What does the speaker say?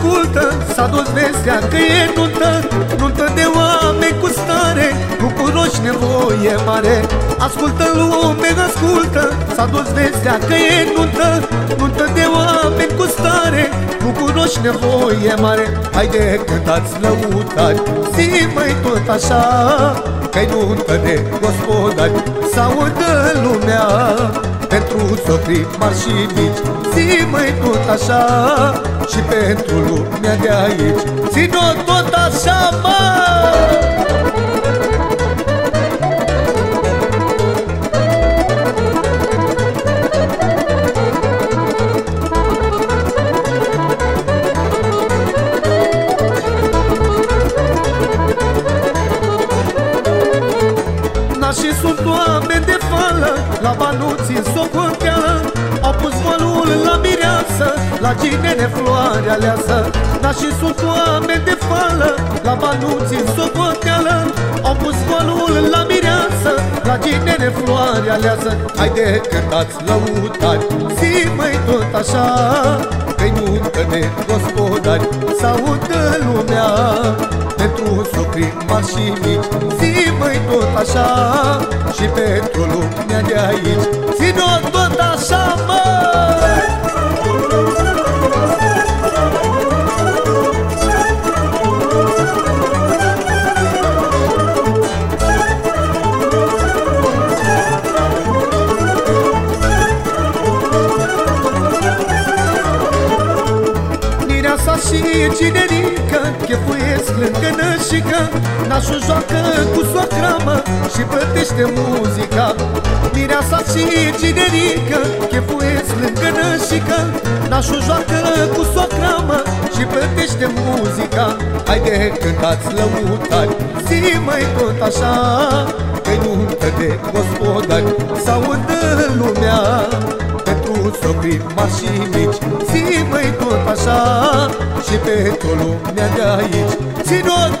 ascultă S-a dus vestea că e nuntă Nuntă de oameni cu stare Bucuroși nevoie mare. Ascultă lume, ascultă S-a dus vestea că e nuntă Nuntă de oameni cu stare Bucuroși nevoie mare. Haide cântați lăutari Zi mai tot așa Că-i nuntă de gospodari. S-audă lumea pentru socrii mari și mici Zi mai tot așa Și pentru lumea de aici Țin-o tot așa, mă! și sunt oameni de fală La banuți în La ginene floare aleasă Dar și sunt oameni de fală. La banuți în socoteală Au pus valul la mireasă. La ginene floare aleasă Haide cântați lăutari. Zi mai tot așa Că-i nuntă de gospodari S-audă lumea Pentru socrii mari și mici. Zi mai tot așa Și pentru lumea de aici. Ține-o tot așa, măi! Mireasa și cinerică Chefuiesc lângă nășică. Nașul joacă cu soacra mă Și plătește muzica. Mireasa și cinerică Chefuiesc lângă nășică. Nașul joacă cu soacra mă Și plătește muzica. Haide cântați lăutari Zi mai tot așa Că-i nuntă de gospodari. S-audă lumea pentru socrii mari și mici Zi mai tot așa și pentru